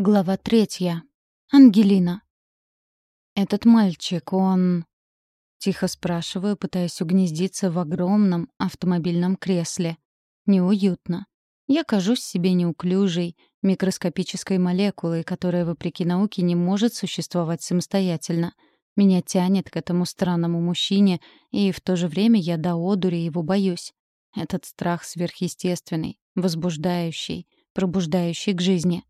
Глава третья. Ангелина. «Этот мальчик, он...» Тихо спрашиваю, пытаясь угнездиться в огромном автомобильном кресле. Неуютно. Я кажусь себе неуклюжей, микроскопической молекулой, которая, вопреки науке, не может существовать самостоятельно. Меня тянет к этому странному мужчине, и в то же время я до одури его боюсь. Этот страх сверхъестественный, возбуждающий, пробуждающий к жизни.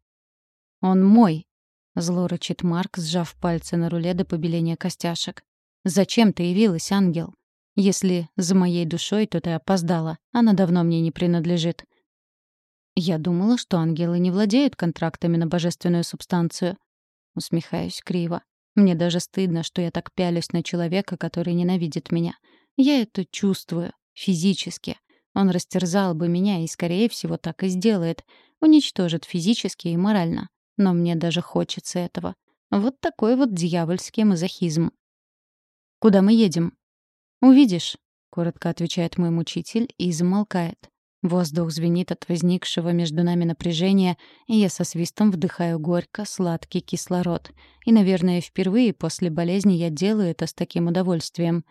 «Он мой!» — зло рычит Марк, сжав пальцы на руле до побеления костяшек. «Зачем ты явилась, ангел? Если за моей душой, то ты опоздала. Она давно мне не принадлежит». «Я думала, что ангелы не владеют контрактами на божественную субстанцию». Усмехаюсь криво. Мне даже стыдно, что я так пялюсь на человека, который ненавидит меня. Я это чувствую, физически. Он растерзал бы меня и, скорее всего, так и сделает. Уничтожит физически и морально но мне даже хочется этого. Вот такой вот дьявольский мазохизм. «Куда мы едем?» «Увидишь», — коротко отвечает мой мучитель и замолкает. Воздух звенит от возникшего между нами напряжения, и я со свистом вдыхаю горько сладкий кислород. И, наверное, впервые после болезни я делаю это с таким удовольствием.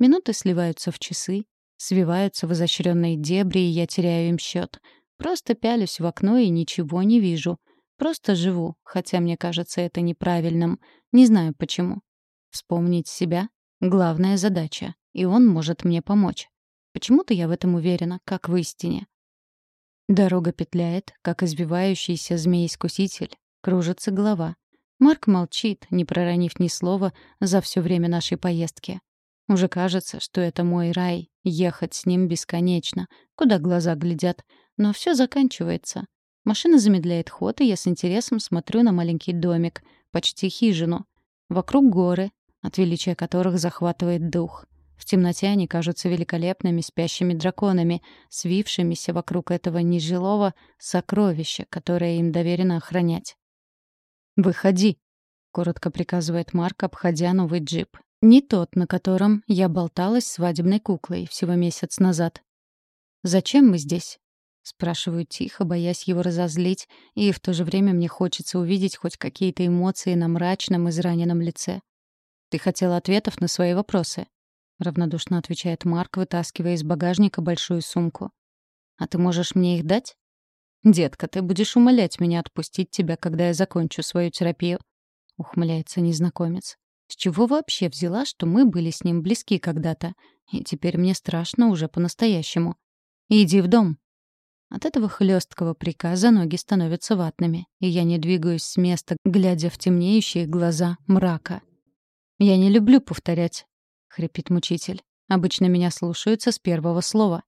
Минуты сливаются в часы, свиваются в изощренные дебри, и я теряю им счет. Просто пялюсь в окно и ничего не вижу — Просто живу, хотя мне кажется это неправильным. Не знаю почему. Вспомнить себя — главная задача, и он может мне помочь. Почему-то я в этом уверена, как в истине. Дорога петляет, как избивающийся змей-искуситель. Кружится голова. Марк молчит, не проронив ни слова за все время нашей поездки. Уже кажется, что это мой рай, ехать с ним бесконечно, куда глаза глядят. Но все заканчивается. Машина замедляет ход, и я с интересом смотрю на маленький домик, почти хижину. Вокруг горы, от величия которых захватывает дух. В темноте они кажутся великолепными спящими драконами, свившимися вокруг этого нежилого сокровища, которое им доверено охранять. «Выходи!» — коротко приказывает Марк, обходя новый джип. Не тот, на котором я болталась свадебной куклой всего месяц назад. «Зачем мы здесь?» Спрашиваю тихо, боясь его разозлить, и в то же время мне хочется увидеть хоть какие-то эмоции на мрачном, израненном лице. «Ты хотела ответов на свои вопросы?» — равнодушно отвечает Марк, вытаскивая из багажника большую сумку. «А ты можешь мне их дать?» «Детка, ты будешь умолять меня отпустить тебя, когда я закончу свою терапию», — ухмыляется незнакомец. «С чего вообще взяла, что мы были с ним близки когда-то? И теперь мне страшно уже по-настоящему. Иди в дом», от этого хлесткого приказа ноги становятся ватными, и я не двигаюсь с места, глядя в темнеющие глаза мрака. «Я не люблю повторять», — хрипит мучитель. «Обычно меня слушаются с первого слова».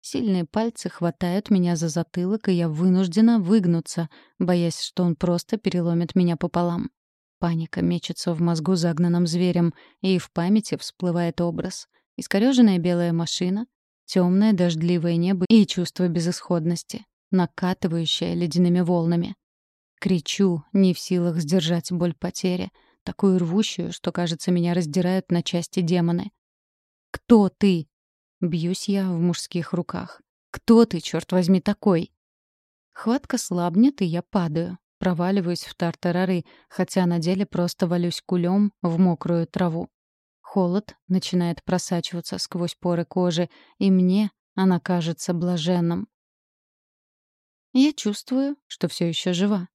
Сильные пальцы хватают меня за затылок, и я вынуждена выгнуться, боясь, что он просто переломит меня пополам. Паника мечется в мозгу загнанным зверем, и в памяти всплывает образ. Искорёженная белая машина, Темное дождливое небо и чувство безысходности, накатывающее ледяными волнами. Кричу, не в силах сдержать боль потери, такую рвущую, что, кажется, меня раздирают на части демоны. «Кто ты?» Бьюсь я в мужских руках. «Кто ты, черт возьми, такой?» Хватка слабнет, и я падаю. Проваливаюсь в тартарары, хотя на деле просто валюсь кулем в мокрую траву. Холод начинает просачиваться сквозь поры кожи, и мне она кажется блаженным. Я чувствую, что все еще жива.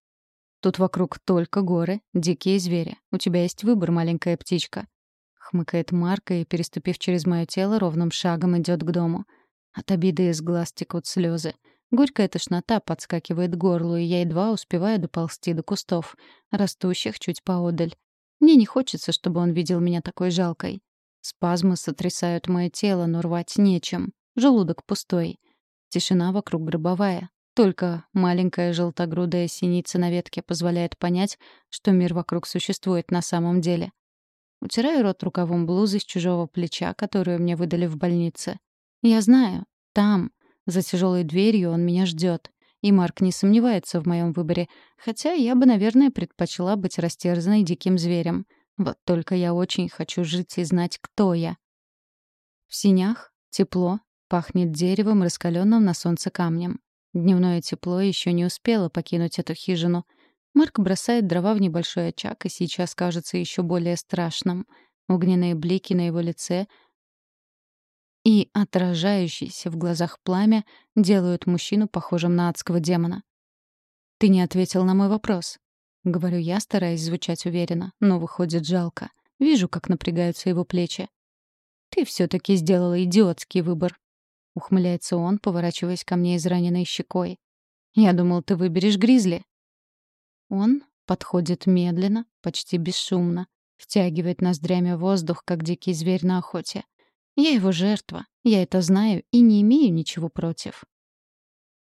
Тут вокруг только горы, дикие звери. У тебя есть выбор, маленькая птичка. Хмыкает Марка и, переступив через мое тело, ровным шагом идет к дому. От обиды из глаз текут слезы. Горькая тошнота подскакивает к горлу, и я едва успеваю доползти до кустов, растущих чуть поодаль. Мне не хочется, чтобы он видел меня такой жалкой. Спазмы сотрясают мое тело, но рвать нечем. Желудок пустой. Тишина вокруг гробовая. Только маленькая желтогрудая синица на ветке позволяет понять, что мир вокруг существует на самом деле. Утираю рот рукавом блузы с чужого плеча, которую мне выдали в больнице. Я знаю, там, за тяжелой дверью, он меня ждет. И Марк не сомневается в моем выборе, хотя я бы, наверное, предпочла быть растерзанной диким зверем. Вот только я очень хочу жить и знать, кто я. В синях тепло, пахнет деревом, раскаленным на солнце камнем. Дневное тепло еще не успело покинуть эту хижину. Марк бросает дрова в небольшой очаг и сейчас кажется еще более страшным. Огненные блики на его лице и отражающиеся в глазах пламя делают мужчину похожим на адского демона. «Ты не ответил на мой вопрос», — говорю я, стараясь звучать уверенно, но выходит жалко. Вижу, как напрягаются его плечи. «Ты все-таки сделала идиотский выбор», — ухмыляется он, поворачиваясь ко мне израненной щекой. «Я думал, ты выберешь Гризли». Он подходит медленно, почти бесшумно, втягивает ноздрями воздух, как дикий зверь на охоте. Я его жертва, я это знаю и не имею ничего против.